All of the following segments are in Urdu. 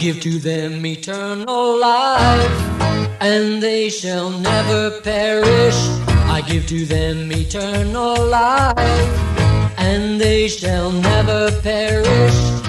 گٹر نو لائد آگی میٹر نولہ فیرس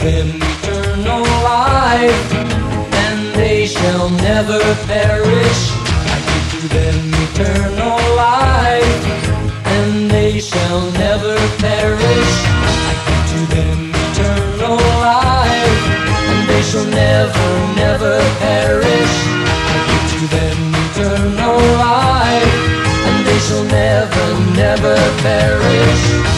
نو آئی ہند سو نبر فیرس آئی ہندی سو نبر فیرس آئی ابھی سنے بول فیرس آئی ابھی سنے بول پیرس